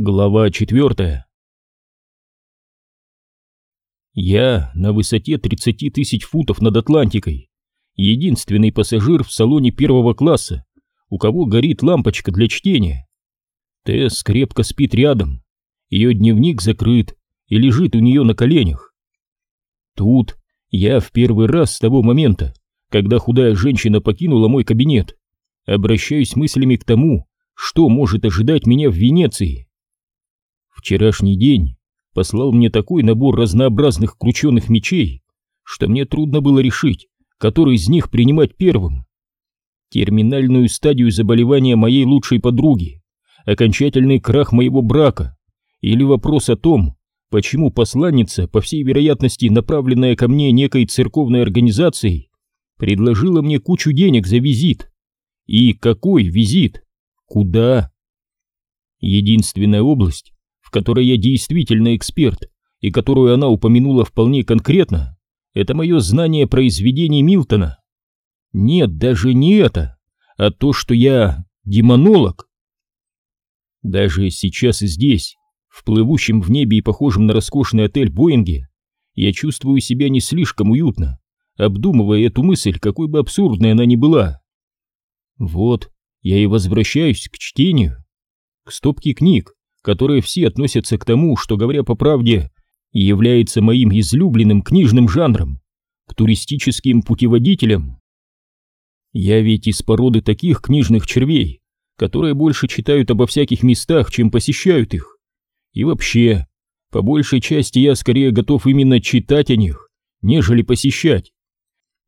Глава четвертая Я на высоте 30 тысяч футов над Атлантикой, единственный пассажир в салоне первого класса, у кого горит лампочка для чтения. Тесс крепко спит рядом, ее дневник закрыт и лежит у нее на коленях. Тут я в первый раз с того момента, когда худая женщина покинула мой кабинет, обращаюсь мыслями к тому, что может ожидать меня в Венеции. Вчерашний день послал мне такой набор разнообразных крученых мечей, что мне трудно было решить, который из них принимать первым. Терминальную стадию заболевания моей лучшей подруги, окончательный крах моего брака или вопрос о том, почему посланница, по всей вероятности направленная ко мне некой церковной организацией, предложила мне кучу денег за визит. И какой визит? Куда? Единственная область, в которой я действительно эксперт и которую она упомянула вполне конкретно, это мое знание произведений Милтона. Нет, даже не это, а то, что я демонолог. Даже сейчас и здесь, в плывущем в небе и похожем на роскошный отель Боинге, я чувствую себя не слишком уютно, обдумывая эту мысль, какой бы абсурдной она ни была. Вот, я и возвращаюсь к чтению, к стопке книг, которые все относятся к тому, что, говоря по правде, является моим излюбленным книжным жанром, к туристическим путеводителям. Я ведь из породы таких книжных червей, которые больше читают обо всяких местах, чем посещают их. И вообще, по большей части я скорее готов именно читать о них, нежели посещать.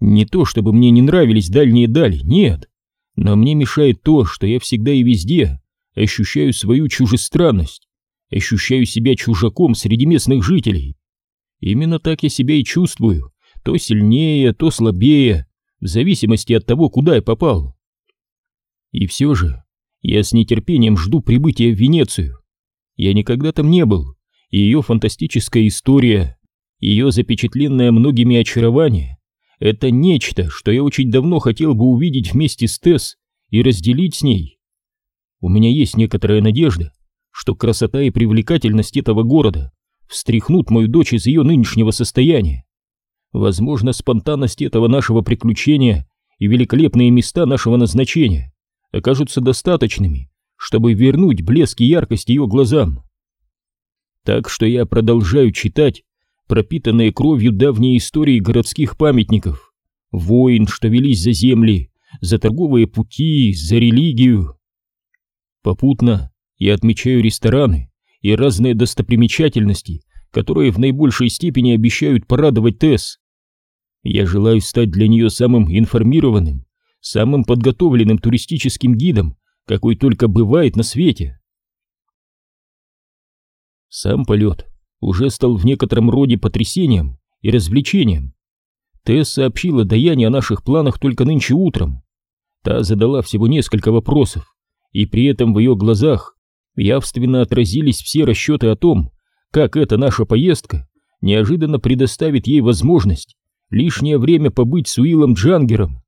Не то чтобы мне не нравились дальние дали, нет, но мне мешает то, что я всегда и везде ощущаю свою чужестранность, ощущаю себя чужаком среди местных жителей. Именно так я себя и чувствую, то сильнее, то слабее, в зависимости от того, куда я попал. И все же я с нетерпением жду прибытия в Венецию. Я никогда там не был, и ее фантастическая история, ее запечатленное многими очарование — это нечто, что я очень давно хотел бы увидеть вместе с Тесс и разделить с ней. У меня есть некоторая надежда, что красота и привлекательность этого города встряхнут мою дочь из ее нынешнего состояния. Возможно, спонтанность этого нашего приключения и великолепные места нашего назначения окажутся достаточными, чтобы вернуть блеск и яркость ее глазам. Так что я продолжаю читать пропитанные кровью давние истории городских памятников, войн, что велись за земли, за торговые пути, за религию. Попутно я отмечаю рестораны и разные достопримечательности, которые в наибольшей степени обещают порадовать Тесс. Я желаю стать для нее самым информированным, самым подготовленным туристическим гидом, какой только бывает на свете. Сам полет уже стал в некотором роде потрясением и развлечением. Тесс сообщила Даяне о наших планах только нынче утром. Та задала всего несколько вопросов, и при этом в ее глазах явственно отразились все расчеты о том, как эта наша поездка неожиданно предоставит ей возможность лишнее время побыть с Уиллом Джангером.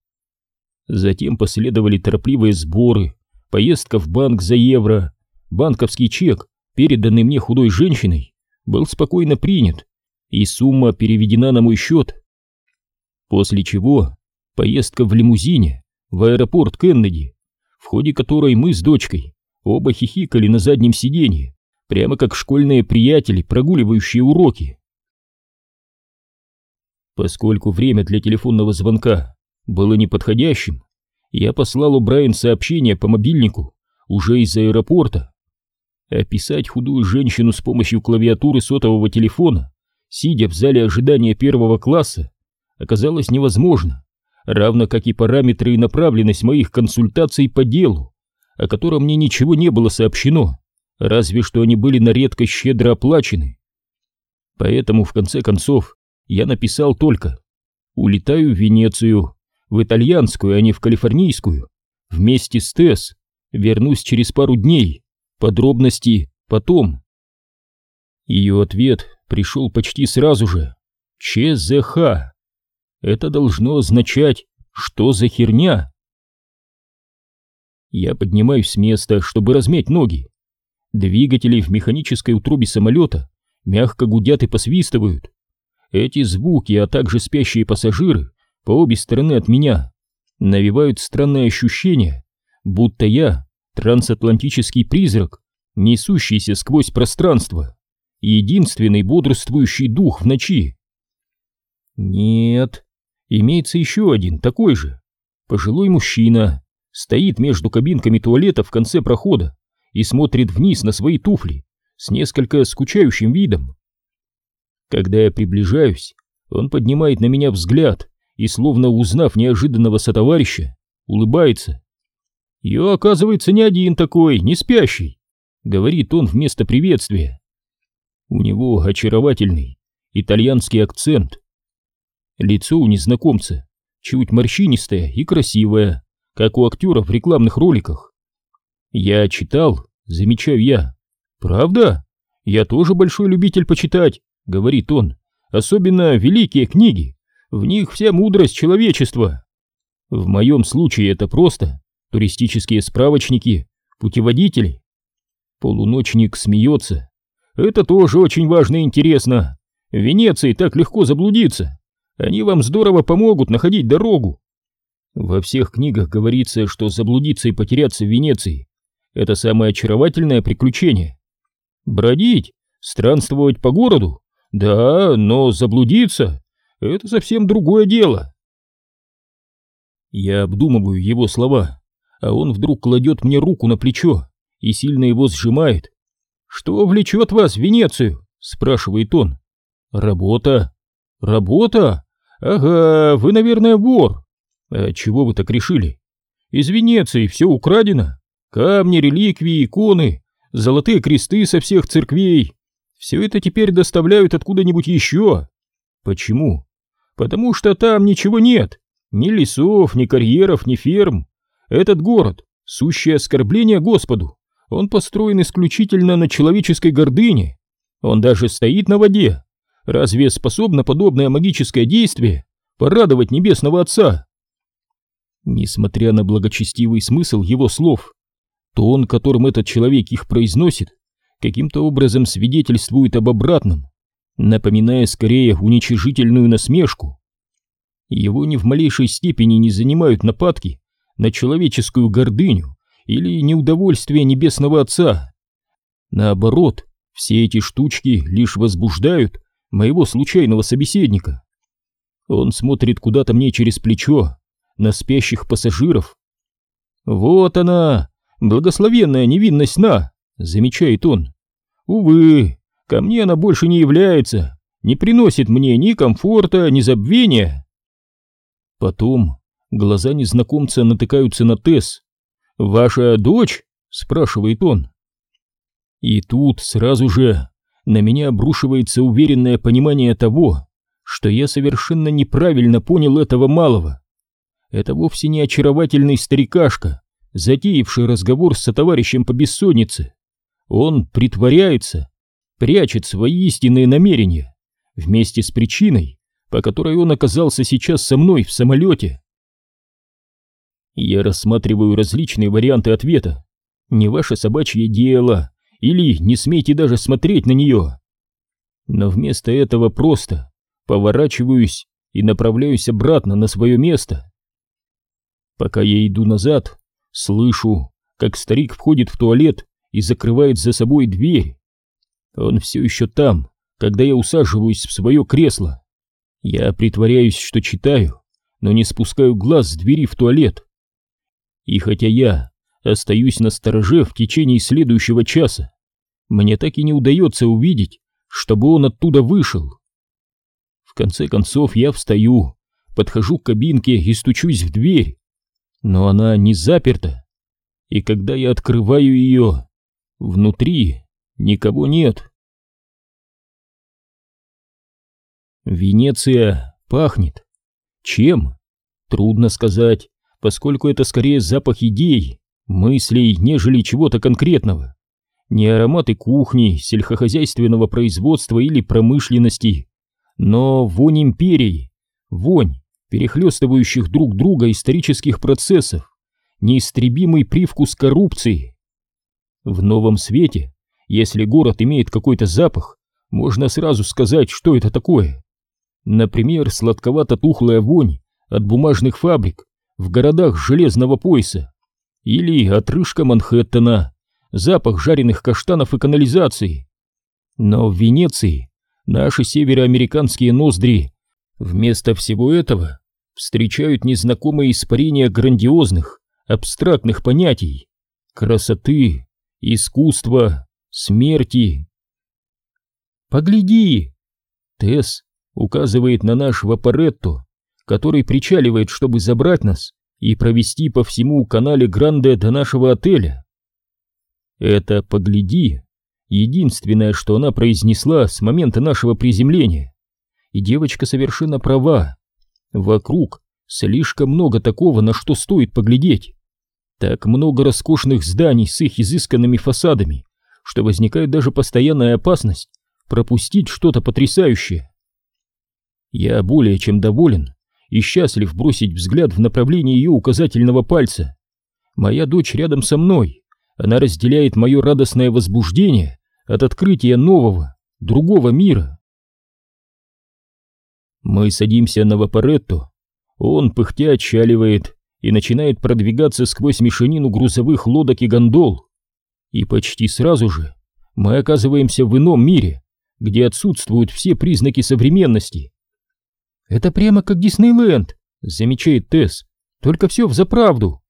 Затем последовали торопливые сборы, поездка в банк за евро, банковский чек, переданный мне худой женщиной, был спокойно принят, и сумма переведена на мой счет. После чего поездка в лимузине в аэропорт Кеннеди, в ходе которой мы с дочкой оба хихикали на заднем сиденье, прямо как школьные приятели, прогуливающие уроки. Поскольку время для телефонного звонка было неподходящим, я послал у Брайан сообщение по мобильнику уже из аэропорта. Описать худую женщину с помощью клавиатуры сотового телефона, сидя в зале ожидания первого класса, оказалось невозможно равно как и параметры и направленность моих консультаций по делу, о котором мне ничего не было сообщено, разве что они были на редкость щедро оплачены. Поэтому, в конце концов, я написал только «Улетаю в Венецию, в итальянскую, а не в калифорнийскую, вместе с Тесс, вернусь через пару дней, подробности потом». Ее ответ пришел почти сразу же. ЧЗХ. Это должно означать, что за херня? Я поднимаюсь с места, чтобы размять ноги. Двигатели в механической утробе самолета мягко гудят и посвистывают. Эти звуки, а также спящие пассажиры по обе стороны от меня навевают странное ощущение, будто я трансатлантический призрак, несущийся сквозь пространство, единственный бодрствующий дух в ночи. Нет, имеется еще один, такой же. Пожилой мужчина стоит между кабинками туалета в конце прохода и смотрит вниз на свои туфли с несколько скучающим видом. Когда я приближаюсь, он поднимает на меня взгляд и, словно узнав неожиданного сотоварища, улыбается. «Я, оказывается, не один такой, не спящий», — говорит он вместо приветствия. У него очаровательный итальянский акцент. Лицо у незнакомца чуть морщинистое и красивое, как у актеров в рекламных роликах. Я читал, замечаю я. Правда? Я тоже большой любитель почитать, говорит он. Особенно великие книги. В них вся мудрость человечества. В моем случае это просто туристические справочники, путеводители. Полуночник смеется. Это тоже очень важно и интересно. В Венеции так легко заблудиться. Они вам здорово помогут находить дорогу. Во всех книгах говорится, что заблудиться и потеряться в Венеции — это самое очаровательное приключение. Бродить, странствовать по городу, да, но заблудиться — это совсем другое дело. Я обдумываю его слова, а он вдруг кладет мне руку на плечо и сильно его сжимает. «Что влечет вас в Венецию?» — спрашивает он. «Работа». «Работа? Ага, вы, наверное, вор». «А чего вы так решили?» «Из Венеции все украдено. Камни, реликвии, иконы, золотые кресты со всех церквей. Все это теперь доставляют откуда-нибудь еще». «Почему?» «Потому что там ничего нет. Ни лесов, ни карьеров, ни ферм. Этот город — сущее оскорбление Господу. Он построен исключительно на человеческой гордыне. Он даже стоит на воде. Разве способно подобное магическое действие порадовать Небесного Отца? Несмотря на благочестивый смысл его слов, тон, которым этот человек их произносит, каким-то образом свидетельствует об обратном, напоминая скорее уничижительную насмешку. Его ни в малейшей степени не занимают нападки на человеческую гордыню или неудовольствие Небесного Отца. Наоборот, все эти штучки лишь возбуждают моего случайного собеседника. Он смотрит куда-то мне через плечо, на спящих пассажиров. «Вот она, благословенная невинность сна!» — замечает он. «Увы, ко мне она больше не является, не приносит мне ни комфорта, ни забвения». Потом глаза незнакомца натыкаются на Тесс. «Ваша дочь?» — спрашивает он. И тут сразу же на меня обрушивается уверенное понимание того, что я совершенно неправильно понял этого малого. Это вовсе не очаровательный старикашка, затеявший разговор с сотоварищем по бессоннице. Он притворяется, прячет свои истинные намерения вместе с причиной, по которой он оказался сейчас со мной в самолете. Я рассматриваю различные варианты ответа. Не ваше собачье дело, или не смейте даже смотреть на нее. Но вместо этого просто поворачиваюсь и направляюсь обратно на свое место. Пока я иду назад, слышу, как старик входит в туалет и закрывает за собой дверь. Он все еще там, когда я усаживаюсь в свое кресло. Я притворяюсь, что читаю, но не спускаю глаз с двери в туалет. И хотя я остаюсь на стороже в течение следующего часа, мне так и не удается увидеть, чтобы он оттуда вышел. В конце концов я встаю, подхожу к кабинке и стучусь в дверь, но она не заперта. И когда я открываю ее, внутри никого нет. Венеция пахнет. Чем? Трудно сказать, поскольку это скорее запах идей, мыслей, нежели чего-то конкретного. Не ароматы кухни, сельскохозяйственного производства или промышленности, но вонь империи, вонь перехлестывающих друг друга исторических процессов, неистребимый привкус коррупции. В новом свете Если город имеет какой-то запах, можно сразу сказать, что это такое. Например, сладковато-тухлая вонь от бумажных фабрик в городах железного пояса. Или отрыжка Манхэттена, запах жареных каштанов и канализации. Но в Венеции наши североамериканские ноздри вместо всего этого встречают незнакомые испарения грандиозных, абстрактных понятий, красоты, искусства, смерти. «Погляди!» Тесс указывает на наш Вапоретто, который причаливает, чтобы забрать нас и провести по всему канале Гранде до нашего отеля. Это «погляди» единственное, что она произнесла с момента нашего приземления. И девочка совершенно права. Вокруг слишком много такого, на что стоит поглядеть. Так много роскошных зданий с их изысканными фасадами, что возникает даже постоянная опасность пропустить что-то потрясающее. Я более чем доволен и счастлив бросить взгляд в направлении ее указательного пальца. Моя дочь рядом со мной, она разделяет мое радостное возбуждение от открытия нового, другого мира. Мы садимся на Вапоретто, он пыхтя отчаливает и начинает продвигаться сквозь мешанину грузовых лодок и гондол. И почти сразу же мы оказываемся в ином мире, где отсутствуют все признаки современности. «Это прямо как Диснейленд», — замечает Тесс, — «только все взаправду».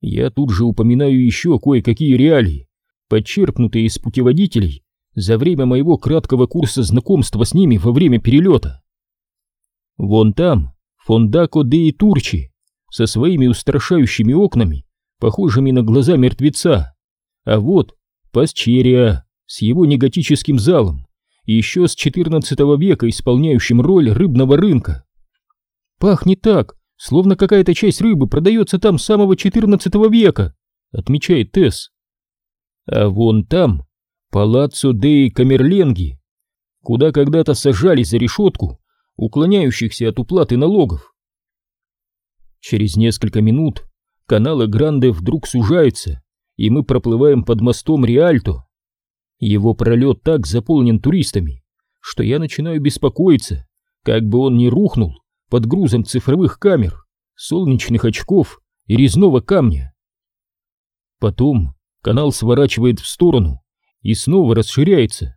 Я тут же упоминаю еще кое-какие реалии, подчеркнутые из путеводителей за время моего краткого курса знакомства с ними во время перелета. Вон там Фондако де Турчи со своими устрашающими окнами, похожими на глаза мертвеца, а вот Пасчерия с его неготическим залом, еще с XIV века исполняющим роль рыбного рынка. Пахнет так, словно какая-то часть рыбы продается там с самого XIV века, отмечает Тесс. А вон там Палаццо деи Камерленги, куда когда-то сажали за решетку уклоняющихся от уплаты налогов. Через несколько минут каналы Гранде вдруг сужаются, и мы проплываем под мостом Риальто. Его пролет так заполнен туристами, что я начинаю беспокоиться, как бы он не рухнул под грузом цифровых камер, солнечных очков и резного камня. Потом канал сворачивает в сторону и снова расширяется.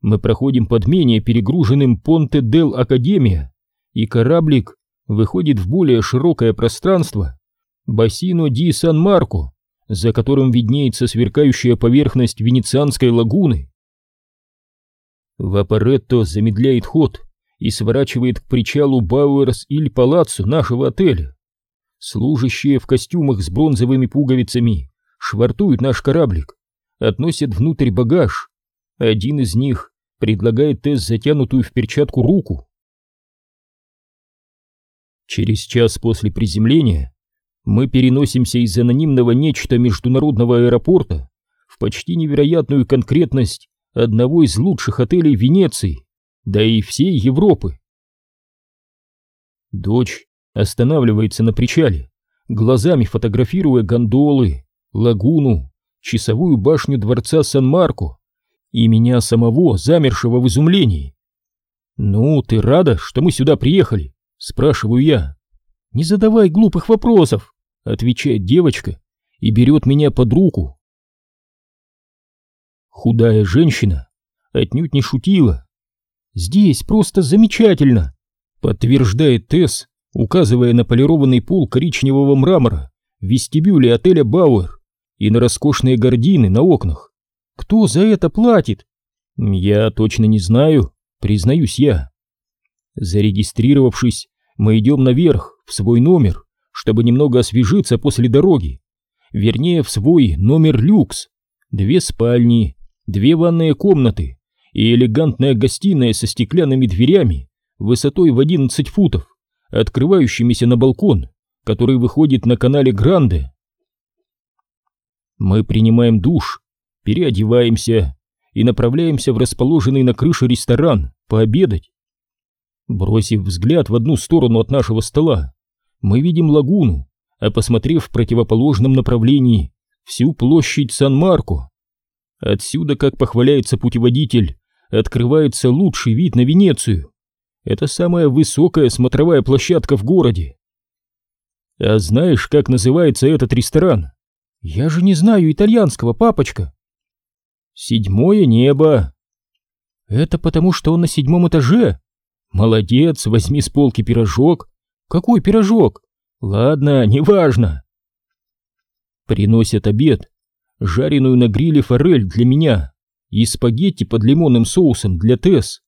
Мы проходим под менее перегруженным Понте дел Академия, и кораблик выходит в более широкое пространство Бассино ди Сан-Марко, за которым виднеется сверкающая поверхность Венецианской лагуны. Вапоретто замедляет ход и сворачивает к причалу Бауэрс иль Палаццо нашего отеля. Служащие в костюмах с бронзовыми пуговицами швартуют наш кораблик, относят внутрь багаж. Один из них предлагает Тесс затянутую в перчатку руку. Через час после приземления мы переносимся из анонимного нечто международного аэропорта в почти невероятную конкретность одного из лучших отелей Венеции, да и всей Европы. Дочь останавливается на причале, глазами фотографируя гондолы, лагуну, часовую башню дворца Сан-Марко и меня самого, замершего в изумлении. «Ну, ты рада, что мы сюда приехали?» — спрашиваю я. «Не задавай глупых вопросов», — отвечает девочка и берет меня под руку. Худая женщина отнюдь не шутила. «Здесь просто замечательно», — подтверждает Тесс, указывая на полированный пол коричневого мрамора в вестибюле отеля Бауэр и на роскошные гардины на окнах. «Кто за это платит?» «Я точно не знаю», — признаюсь я. Зарегистрировавшись, мы идем наверх, в свой номер, чтобы немного освежиться после дороги. Вернее, в свой номер люкс. Две спальни, две ванные комнаты и элегантная гостиная со стеклянными дверями высотой в 11 футов, открывающимися на балкон, который выходит на канале Гранде. Мы принимаем душ, переодеваемся и направляемся в расположенный на крыше ресторан пообедать. Бросив взгляд в одну сторону от нашего стола, мы видим лагуну, а посмотрев в противоположном направлении, всю площадь Сан-Марко. Отсюда, как похваляется путеводитель, открывается лучший вид на Венецию. Это самая высокая смотровая площадка в городе. А знаешь, как называется этот ресторан? Я же не знаю итальянского, папочка. Седьмое небо. Это потому, что он на седьмом этаже? Молодец, возьми с полки пирожок. Какой пирожок? Ладно, неважно. Приносят обед. Жареную на гриле форель для меня и спагетти под лимонным соусом для Тесс.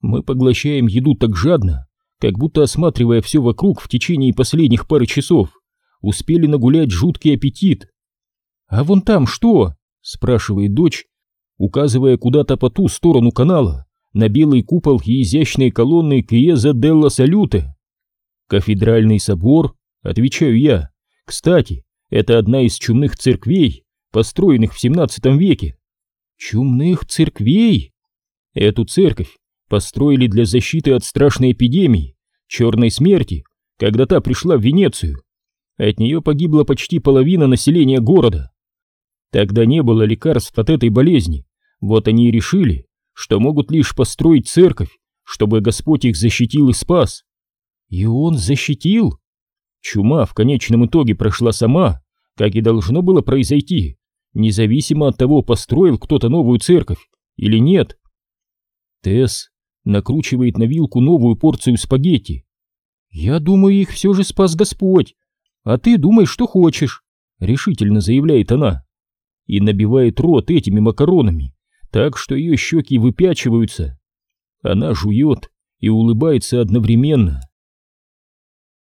Мы поглощаем еду так жадно, как будто осматривая все вокруг в течение последних пары часов, успели нагулять жуткий аппетит. «А вон там что?» — спрашивает дочь, указывая куда-то по ту сторону канала, на белый купол и изящные колонны Киеза Делла Салюте. «Кафедральный собор», — отвечаю я. «Кстати, это одна из чумных церквей, построенных в 17 веке». «Чумных церквей?» Эту церковь построили для защиты от страшной эпидемии, черной смерти, когда та пришла в Венецию. От нее погибла почти половина населения города. Тогда не было лекарств от этой болезни, вот они и решили, что могут лишь построить церковь, чтобы Господь их защитил и спас. И он защитил? Чума в конечном итоге прошла сама, как и должно было произойти, независимо от того, построил кто-то новую церковь или нет. Тесс накручивает на вилку новую порцию спагетти. «Я думаю, их все же спас Господь, а ты думай, что хочешь», — решительно заявляет она. И набивает рот этими макаронами, так что ее щеки выпячиваются. Она жует и улыбается одновременно.